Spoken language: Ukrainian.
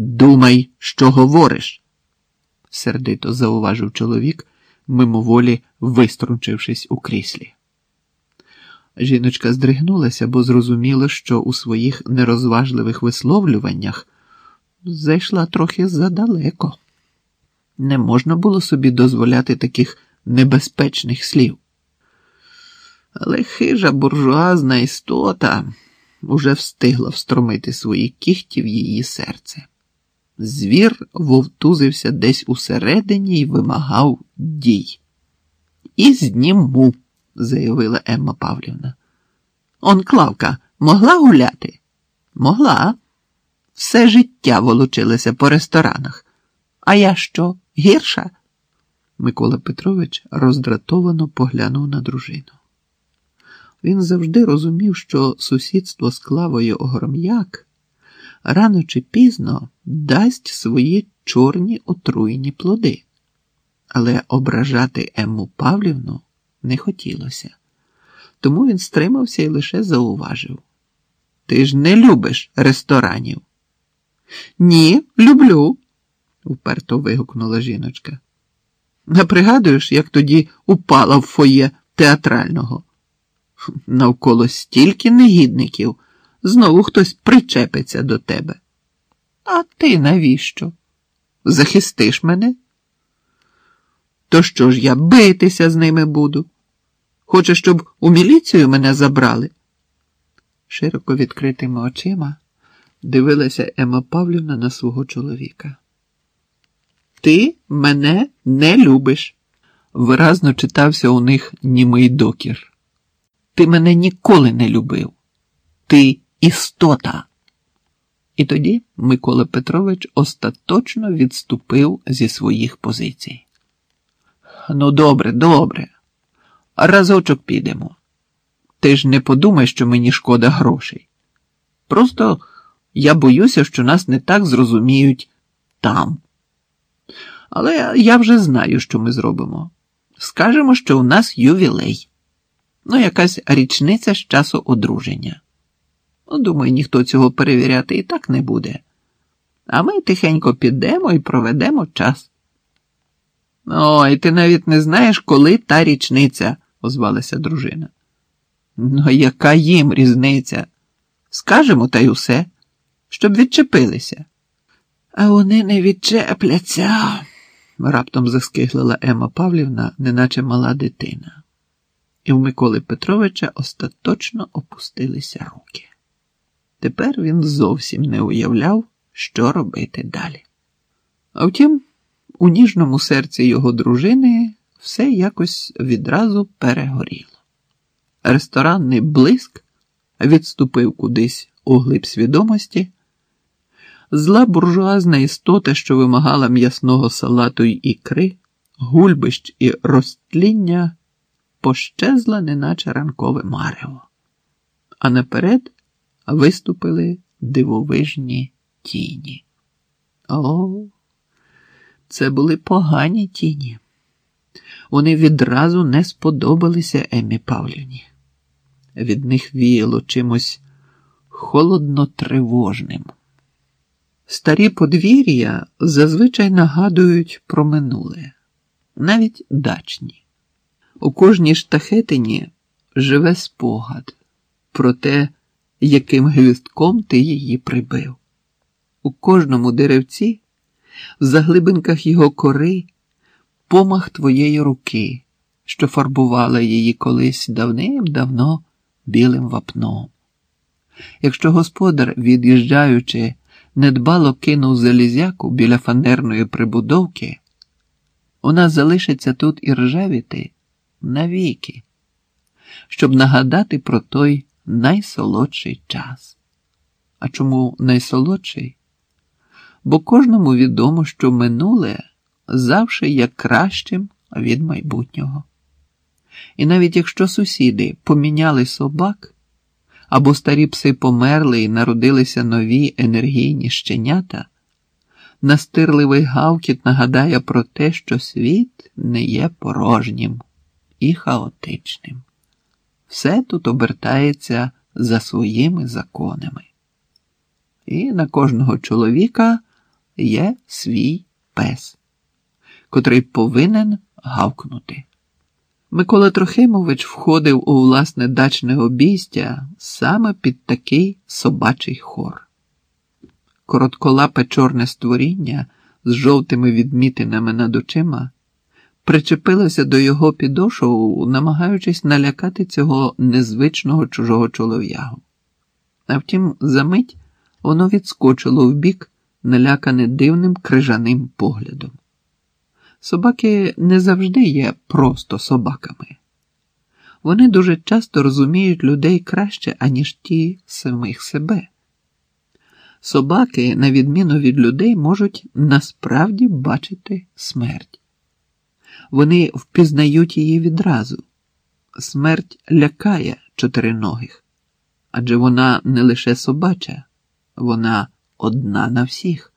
Думай, що говориш, сердито зауважив чоловік, мимоволі виструнчившись у кріслі. Жіночка здригнулася, бо зрозуміла, що у своїх нерозважливих висловлюваннях зайшла трохи задалеко. Не можна було собі дозволяти таких небезпечних слів. Але хижа буржуазна істота уже встигла встромити свої кіхті в її серце. Звір вовтузився десь усередині і вимагав дій. І зніму, заявила Емма Павлівна. Он Клавка могла гуляти? Могла. Все життя волочилася по ресторанах. А я що, гірша? Микола Петрович роздратовано поглянув на дружину. Він завжди розумів, що сусідство з Клавою Огром'як рано чи пізно дасть свої чорні отруйні плоди. Але ображати Емму Павлівну не хотілося. Тому він стримався і лише зауважив: Ти ж не любиш ресторанів? Ні, люблю, вперто вигукнула жіночка. Не пригадуєш, як тоді упала в фоє театрального? Навколо стільки негідників, знову хтось причепиться до тебе. А ти навіщо? Захистиш мене? То що ж я битися з ними буду? Хочеш, щоб у міліцію мене забрали? Широко відкритими очима дивилася Ема Павлівна на свого чоловіка. Ти мене не любиш, виразно читався у них німий докір. Ти мене ніколи не любив. Ти істота. І тоді Микола Петрович остаточно відступив зі своїх позицій. Ну, добре, добре. Разочок підемо. Ти ж не подумай, що мені шкода грошей. Просто я боюся, що нас не так зрозуміють там. Але я вже знаю, що ми зробимо. Скажемо, що у нас ювілей. Ну, якась річниця з часу одруження. Ну, думаю, ніхто цього перевіряти і так не буде. А ми тихенько підемо і проведемо час. Ой, ти навіть не знаєш, коли та річниця, озвалася дружина. Ну, яка їм різниця? Скажемо та й усе, щоб відчепилися. А вони не відчепляться, раптом заскиглила Ема Павлівна, неначе мала дитина. І в Миколи Петровича остаточно опустилися руки. Тепер він зовсім не уявляв, що робити далі. А втім, у ніжному серці його дружини все якось відразу перегоріло. Ресторанний блиск відступив кудись у глиб свідомості. Зла буржуазна істота, що вимагала м'ясного салату й ікри, гульбищ і розтління, пощезла, неначе ранкове марево. А наперед виступили дивовижні тіні. О, це були погані тіні. Вони відразу не сподобалися Еммі Павлівні. Від них віяло чимось холодно тривожним. Старі подвір'я зазвичай нагадують про минуле, навіть дачні. У кожній штахетині живе спогад про те, яким гвістком ти її прибив. У кожному деревці, в заглибинках його кори, помах твоєї руки, що фарбувала її колись давним-давно білим вапном. Якщо господар, від'їжджаючи, недбало кинув залізяку біля фанерної прибудовки, вона залишиться тут і ржавіти навіки, щоб нагадати про той найсолодший час. А чому найсолодший? Бо кожному відомо, що минуле завжди є кращим від майбутнього. І навіть якщо сусіди поміняли собак, або старі пси померли і народилися нові енергійні щенята, настирливий гавкіт нагадає про те, що світ не є порожнім і хаотичним. Все тут обертається за своїми законами. І на кожного чоловіка є свій пес, котрий повинен гавкнути. Микола Трохимович входив у власне дачне обійстя саме під такий собачий хор. Коротколапе чорне створіння з жовтими відмітинами над очима причепилося до його підошов, намагаючись налякати цього незвичного чужого чолов'ягу. А втім, за мить воно відскочило вбік, налякане дивним крижаним поглядом. Собаки не завжди є просто собаками. Вони дуже часто розуміють людей краще, аніж ті самих себе. Собаки, на відміну від людей, можуть насправді бачити смерть. Вони впізнають її відразу. Смерть лякає чотириногих, адже вона не лише собача, вона одна на всіх.